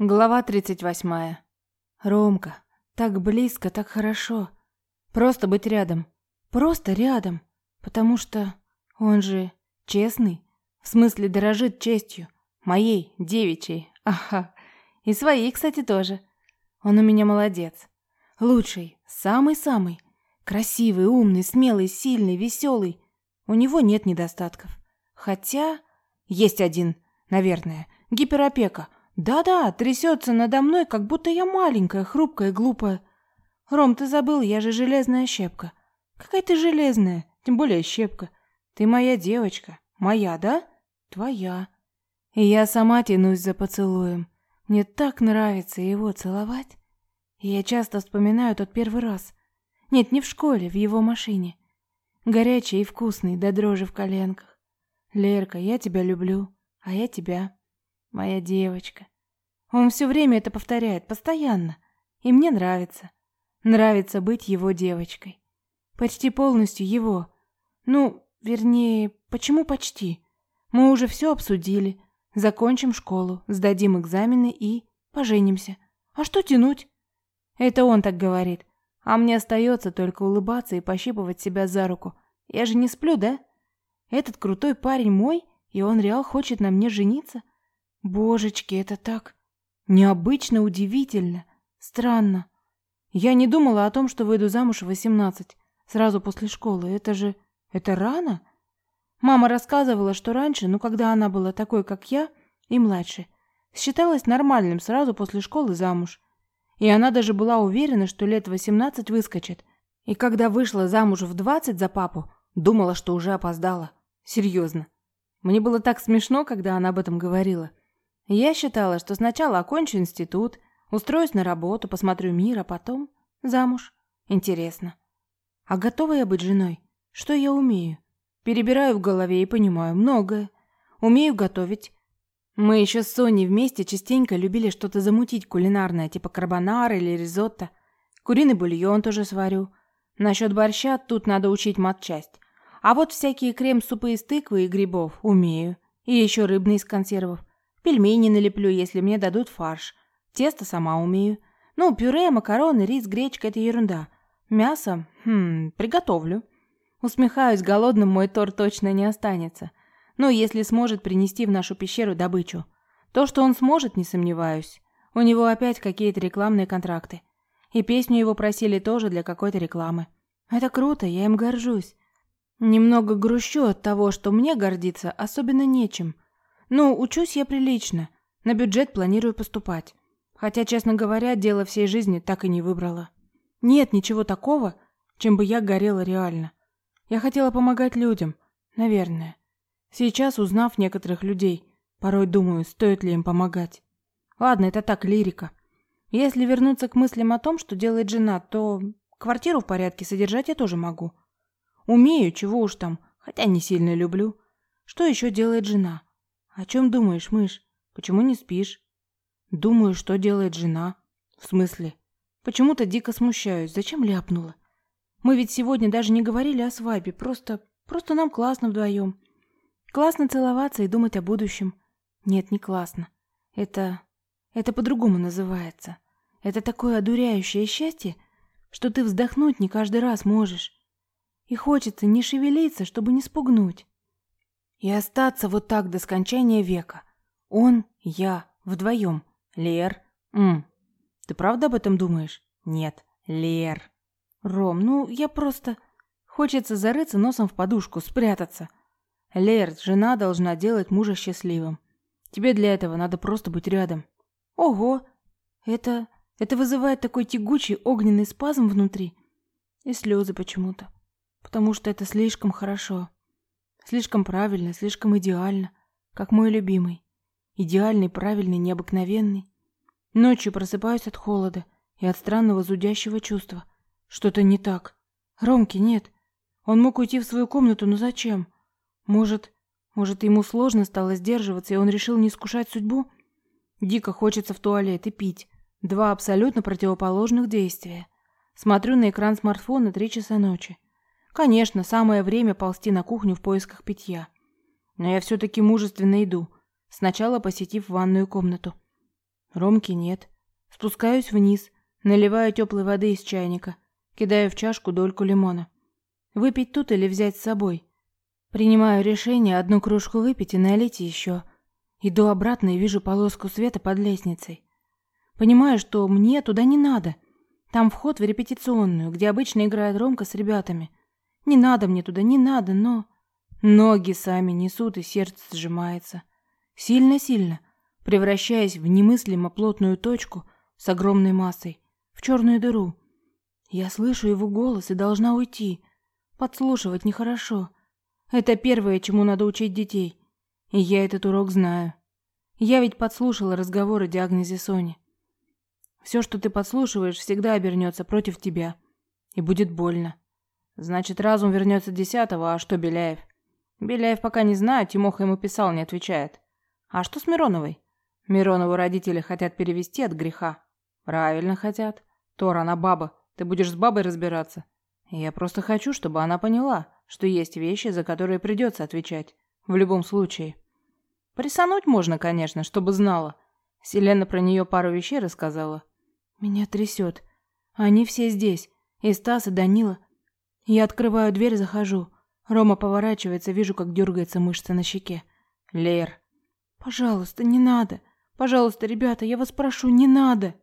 Глава 38. Ромка, так близко, так хорошо. Просто быть рядом. Просто рядом. Потому что он же честный. В смысле, дорожит честью. Моей, девичьей. Ага. И своей, кстати, тоже. Он у меня молодец. Лучший, самый-самый. Красивый, умный, смелый, сильный, веселый. У него нет недостатков. Хотя есть один, наверное. Гиперопека. Да-да, трясется надо мной, как будто я маленькая, хрупкая, глупая. Ром, ты забыл, я же железная щепка. Какая ты железная, тем более щепка. Ты моя девочка. Моя, да? Твоя. И я сама тянусь за поцелуем. Мне так нравится его целовать. И я часто вспоминаю тот первый раз. Нет, не в школе, в его машине. Горячий и вкусный, до дрожи в коленках. Лерка, я тебя люблю, а я тебя моя девочка. Он все время это повторяет, постоянно. И мне нравится. Нравится быть его девочкой. Почти полностью его. Ну, вернее, почему почти? Мы уже все обсудили. Закончим школу, сдадим экзамены и поженимся. А что тянуть? Это он так говорит. А мне остается только улыбаться и пощипывать себя за руку. Я же не сплю, да? Этот крутой парень мой, и он реал хочет на мне жениться? Божечки, это так необычно, удивительно, странно. Я не думала о том, что выйду замуж в 18, сразу после школы. Это же это рано. Мама рассказывала, что раньше, ну когда она была такой, как я, и младше, считалось нормальным сразу после школы замуж. И она даже была уверена, что лет 18 выскочит. И когда вышла замуж в 20 за папу, думала, что уже опоздала. Серьезно. Мне было так смешно, когда она об этом говорила. Я считала, что сначала окончу институт, устроюсь на работу, посмотрю мир, а потом замуж. Интересно. А готова я быть женой? Что я умею? Перебираю в голове и понимаю многое. Умею готовить. Мы еще с Соней вместе частенько любили что-то замутить кулинарное, типа карбонара или ризотто. Куриный бульон тоже сварю. Насчет борща тут надо учить матчасть. А вот всякие крем-супы из тыквы и грибов умею. И еще рыбные из консервов. Пельмени налеплю, если мне дадут фарш. Тесто сама умею. Ну, пюре, макароны, рис, гречка – это ерунда. Мясо? Хм, приготовлю. Усмехаюсь, голодным мой Тор точно не останется. Ну, если сможет принести в нашу пещеру добычу. То, что он сможет, не сомневаюсь. У него опять какие-то рекламные контракты. И песню его просили тоже для какой-то рекламы. Это круто, я им горжусь. Немного грущу от того, что мне гордиться особенно нечем – ну, учусь я прилично. На бюджет планирую поступать. Хотя, честно говоря, дело всей жизни так и не выбрала. Нет ничего такого, чем бы я горела реально. Я хотела помогать людям, наверное. Сейчас, узнав некоторых людей, порой думаю, стоит ли им помогать. Ладно, это так, лирика. Если вернуться к мыслям о том, что делает жена, то квартиру в порядке содержать я тоже могу. Умею, чего уж там, хотя не сильно люблю. Что еще делает жена? «О чем думаешь, мышь? Почему не спишь?» «Думаю, что делает жена». «В смысле?» «Почему-то дико смущаюсь. Зачем ляпнула?» «Мы ведь сегодня даже не говорили о свадьбе. Просто... просто нам классно вдвоем. Классно целоваться и думать о будущем. Нет, не классно. Это... это по-другому называется. Это такое одуряющее счастье, что ты вздохнуть не каждый раз можешь. И хочется не шевелиться, чтобы не спугнуть. И остаться вот так до скончания века. Он, я, вдвоем. Лер. М. Ты правда об этом думаешь? Нет. Лер. Ром, ну я просто... Хочется зарыться носом в подушку, спрятаться. Лер, жена должна делать мужа счастливым. Тебе для этого надо просто быть рядом. Ого! Это... Это вызывает такой тягучий огненный спазм внутри. И слезы почему-то. Потому что это слишком хорошо. Слишком правильно, слишком идеально, как мой любимый. Идеальный, правильный, необыкновенный. Ночью просыпаюсь от холода и от странного зудящего чувства. Что-то не так. Ромки нет. Он мог уйти в свою комнату, но зачем? Может, может, ему сложно стало сдерживаться, и он решил не искушать судьбу? Дико хочется в туалет и пить. Два абсолютно противоположных действия. Смотрю на экран смартфона три часа ночи. Конечно, самое время ползти на кухню в поисках питья. Но я все-таки мужественно иду, сначала посетив ванную комнату. Ромки нет. Спускаюсь вниз, наливаю теплой воды из чайника, кидаю в чашку дольку лимона. Выпить тут или взять с собой? Принимаю решение одну кружку выпить и налить еще. Иду обратно и вижу полоску света под лестницей. Понимаю, что мне туда не надо. Там вход в репетиционную, где обычно играет Ромка с ребятами. Не надо мне туда, не надо, но... Ноги сами несут, и сердце сжимается. Сильно-сильно, превращаясь в немыслимо плотную точку с огромной массой, в черную дыру. Я слышу его голос и должна уйти. Подслушивать нехорошо. Это первое, чему надо учить детей. И я этот урок знаю. Я ведь подслушала разговор о диагнозе Сони. Все, что ты подслушиваешь, всегда обернется против тебя. И будет больно. Значит, разум вернется десятого, а что Беляев? Беляев пока не знает, Тимоха ему писал, не отвечает. А что с Мироновой? Миронову родители хотят перевести от греха. Правильно хотят. Тора, она баба. Ты будешь с бабой разбираться. Я просто хочу, чтобы она поняла, что есть вещи, за которые придется отвечать. В любом случае. Присануть можно, конечно, чтобы знала. Селена про нее пару вещей рассказала. Меня трясет. Они все здесь. И Стас, и Данила. Я открываю дверь, захожу. Рома поворачивается, вижу, как дергается мышца на щеке. Лер. Пожалуйста, не надо. Пожалуйста, ребята, я вас прошу, не надо.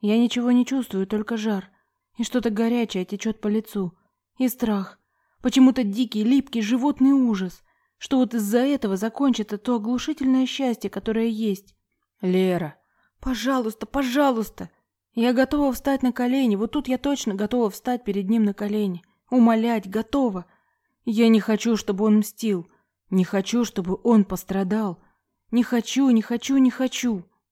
Я ничего не чувствую, только жар. И что-то горячее течет по лицу. И страх. Почему-то дикий, липкий, животный ужас. Что вот из-за этого закончится то оглушительное счастье, которое есть. Лера, пожалуйста, пожалуйста. Я готова встать на колени. Вот тут я точно готова встать перед ним на колени. Умолять, готова. Я не хочу, чтобы он мстил. Не хочу, чтобы он пострадал. Не хочу, не хочу, не хочу.